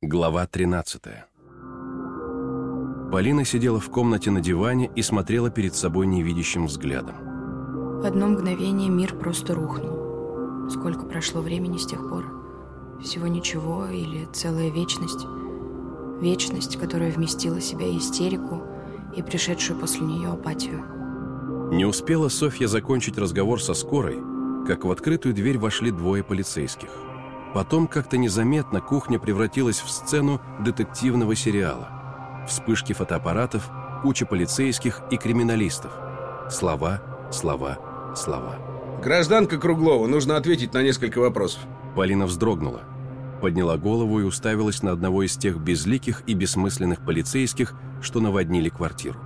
Глава 13 Полина сидела в комнате на диване и смотрела перед собой невидящим взглядом. В одно мгновение мир просто рухнул. Сколько прошло времени с тех пор? Всего ничего или целая вечность? Вечность, которая вместила в себя истерику и пришедшую после нее апатию. Не успела Софья закончить разговор со скорой, как в открытую дверь вошли двое полицейских. Потом как-то незаметно кухня превратилась в сцену детективного сериала. Вспышки фотоаппаратов, куча полицейских и криминалистов. Слова, слова, слова. Гражданка Круглова, нужно ответить на несколько вопросов. Полина вздрогнула, подняла голову и уставилась на одного из тех безликих и бессмысленных полицейских, что наводнили квартиру.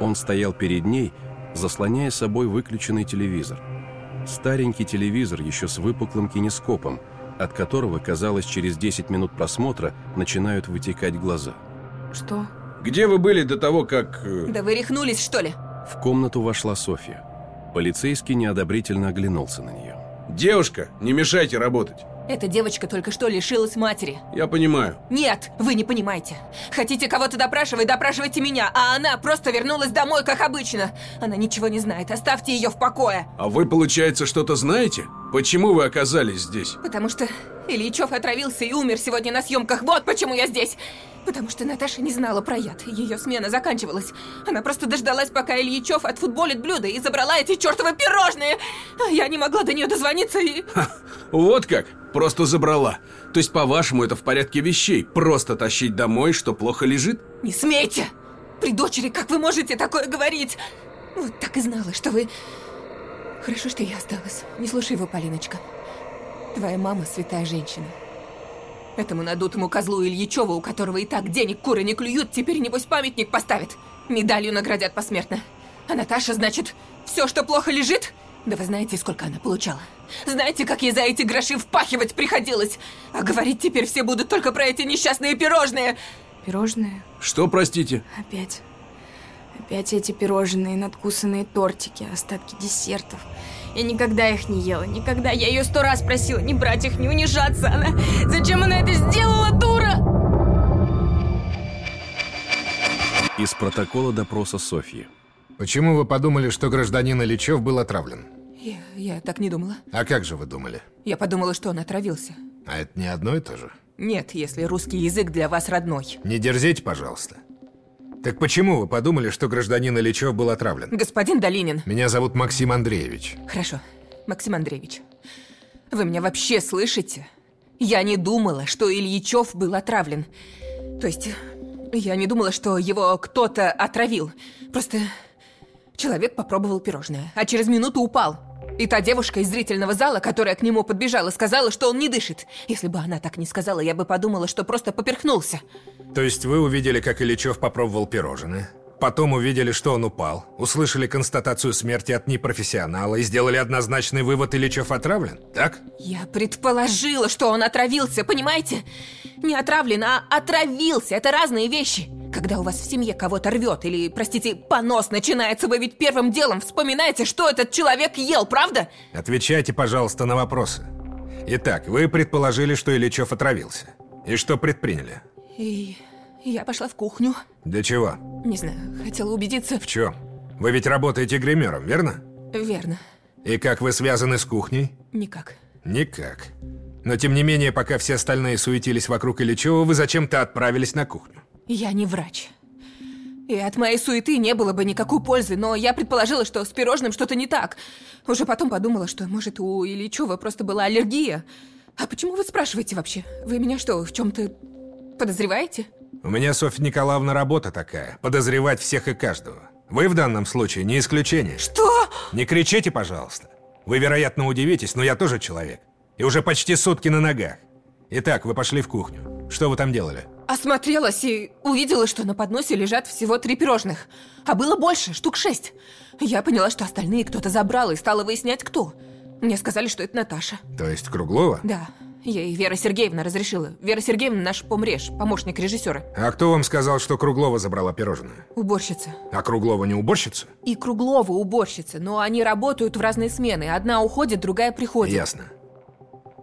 Он стоял перед ней, заслоняя собой выключенный телевизор. Старенький телевизор еще с выпуклым кинескопом, от которого, казалось, через 10 минут просмотра начинают вытекать глаза. Что? Где вы были до того, как... э, Да вы рехнулись, что ли? В комнату вошла Софья. Полицейский неодобрительно оглянулся на нее. Девушка, не мешайте работать. Эта девочка только что лишилась матери. Я понимаю. Нет, вы не понимаете. Хотите кого-то допрашивать, допрашивайте меня, а она просто вернулась домой, как обычно. Она ничего не знает, оставьте ее в покое. А вы, получается, что-то знаете? Почему вы оказались здесь? Потому что Ильичев отравился и умер сегодня на съемках. Вот почему я здесь. Потому что Наташа не знала про яд. Ее смена заканчивалась. Она просто дождалась, пока Ильичев отфутболит блюдо и забрала эти чертовы пирожные. А Я не могла до нее дозвониться и... Вот как? Просто забрала. То есть, по-вашему, это в порядке вещей? Просто тащить домой, что плохо лежит? Не смейте! При дочери как вы можете такое говорить? Вот так и знала, что вы... Хорошо, что я осталась. Не слушай его, Полиночка. Твоя мама святая женщина. Этому надутому козлу Ильичеву, у которого и так денег куры не клюют, теперь небось памятник поставят. Медалью наградят посмертно. А Наташа, значит, все, что плохо лежит? Да вы знаете, сколько она получала? Знаете, как ей за эти гроши впахивать приходилось? А говорить теперь все будут только про эти несчастные пирожные. Пирожные? Что, простите? Опять. Опять эти пирожные, надкусанные тортики, остатки десертов. Я никогда их не ела, никогда. Я ее сто раз просила не брать их, не унижаться. Она... Зачем она это сделала, дура? Из протокола допроса Софьи. Почему вы подумали, что гражданин Ильичев был отравлен? Я, я так не думала. А как же вы думали? Я подумала, что он отравился. А это не одно и то же? Нет, если русский язык для вас родной. Не дерзите, пожалуйста. Так почему вы подумали, что гражданин Ильичев был отравлен? Господин Долинин. Меня зовут Максим Андреевич. Хорошо, Максим Андреевич. Вы меня вообще слышите? Я не думала, что Ильичев был отравлен. То есть, я не думала, что его кто-то отравил. Просто человек попробовал пирожное, а через минуту упал. И та девушка из зрительного зала, которая к нему подбежала, сказала, что он не дышит. Если бы она так не сказала, я бы подумала, что просто поперхнулся. То есть вы увидели, как Ильичев попробовал пирожное, потом увидели, что он упал, услышали констатацию смерти от непрофессионала и сделали однозначный вывод Ильичев отравлен, так? Я предположила, что он отравился, понимаете? Не отравлен, а отравился. Это разные вещи. Когда у вас в семье кого-то рвет или, простите, понос начинается, вы ведь первым делом вспоминаете, что этот человек ел, правда? Отвечайте, пожалуйста, на вопросы. Итак, вы предположили, что Ильичев отравился. И что предприняли? И я пошла в кухню. Для чего? Не знаю, хотела убедиться. В чем? Вы ведь работаете гримером, верно? Верно. И как вы связаны с кухней? Никак. Никак. Но тем не менее, пока все остальные суетились вокруг Ильичева, вы зачем-то отправились на кухню. Я не врач. И от моей суеты не было бы никакой пользы, но я предположила, что с пирожным что-то не так. Уже потом подумала, что, может, у Ильичева просто была аллергия. А почему вы спрашиваете вообще? Вы меня что, в чем-то подозреваете? У меня, Софья Николаевна, работа такая. Подозревать всех и каждого. Вы в данном случае не исключение. Что? Не кричите, пожалуйста. Вы, вероятно, удивитесь, но я тоже человек. И уже почти сутки на ногах. Итак, вы пошли в кухню. Что вы там делали? Осмотрелась и увидела, что на подносе лежат всего три пирожных. А было больше, штук шесть. Я поняла, что остальные кто-то забрал и стала выяснять, кто. Мне сказали, что это Наташа. То есть Круглова? Да, ей Вера Сергеевна разрешила. Вера Сергеевна наш помреж, помощник режиссера. А кто вам сказал, что Круглова забрала пирожное? Уборщица. А Круглова не уборщица? И Круглова уборщица, но они работают в разные смены. Одна уходит, другая приходит. Ясно.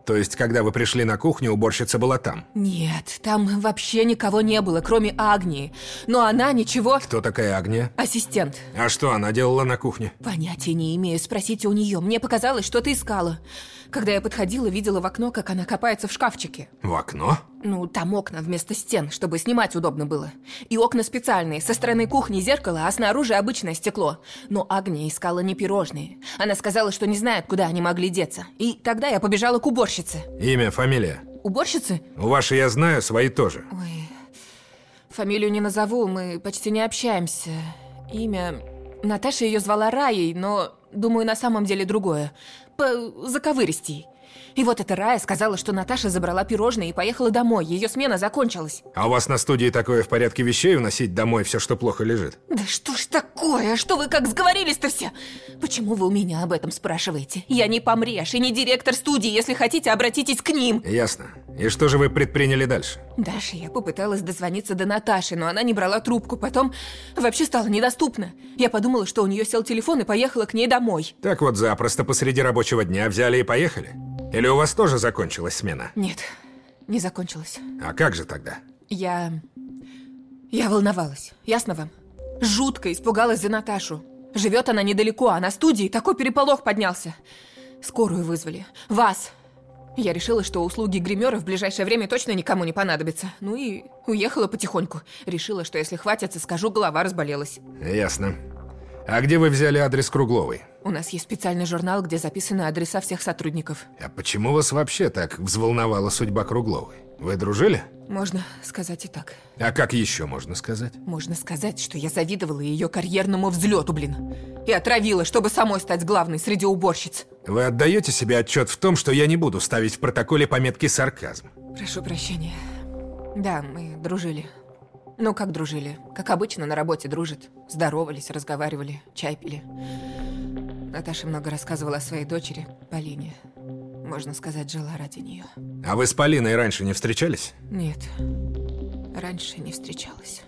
То есть, когда вы пришли на кухню, уборщица была там? Нет, там вообще никого не было, кроме Агнии. Но она ничего... Кто такая Агния? Ассистент. А что она делала на кухне? Понятия не имею, спросите у нее. Мне показалось, что ты искала. Когда я подходила, видела в окно, как она копается в шкафчике. В окно? Ну, там окна вместо стен, чтобы снимать удобно было. И окна специальные, со стороны кухни зеркало, а снаружи обычное стекло. Но Агния искала не пирожные. Она сказала, что не знает, куда они могли деться. И тогда я побежала к уборщице. Имя, фамилия? Уборщицы? У вашей я знаю, свои тоже. Ой, фамилию не назову, мы почти не общаемся. Имя... Наташа ее звала Раей, но, думаю, на самом деле другое. По заковыристей. И вот эта Рая сказала, что Наташа забрала пирожные и поехала домой. Ее смена закончилась. А у вас на студии такое в порядке вещей уносить домой все, что плохо лежит? Да что ж такое? Что вы как сговорились-то все? Почему вы у меня об этом спрашиваете? Я не помрешь и не директор студии. Если хотите, обратитесь к ним. Ясно. И что же вы предприняли дальше? Дальше я попыталась дозвониться до Наташи, но она не брала трубку. Потом вообще стала недоступна. Я подумала, что у нее сел телефон и поехала к ней домой. Так вот запросто посреди рабочего дня взяли и поехали? Или у вас тоже закончилась смена? Нет, не закончилась. А как же тогда? Я... Я волновалась, ясно вам? Жутко испугалась за Наташу. Живет она недалеко, а на студии такой переполох поднялся. Скорую вызвали. Вас. Я решила, что услуги гримера в ближайшее время точно никому не понадобятся. Ну и уехала потихоньку. Решила, что если хватится, скажу, голова разболелась. Ясно. А где вы взяли адрес Кругловой? У нас есть специальный журнал, где записаны адреса всех сотрудников. А почему вас вообще так взволновала судьба Кругловой? Вы дружили? Можно сказать и так. А как еще можно сказать? Можно сказать, что я завидовала ее карьерному взлету, блин. И отравила, чтобы самой стать главной среди уборщиц. Вы отдаете себе отчет в том, что я не буду ставить в протоколе пометки «сарказм»? Прошу прощения. Да, мы дружили. Ну, как дружили? Как обычно на работе дружат. Здоровались, разговаривали, чай пили. Наташа много рассказывала о своей дочери, Полине. Можно сказать, жила ради нее. А вы с Полиной раньше не встречались? Нет, раньше не встречалась.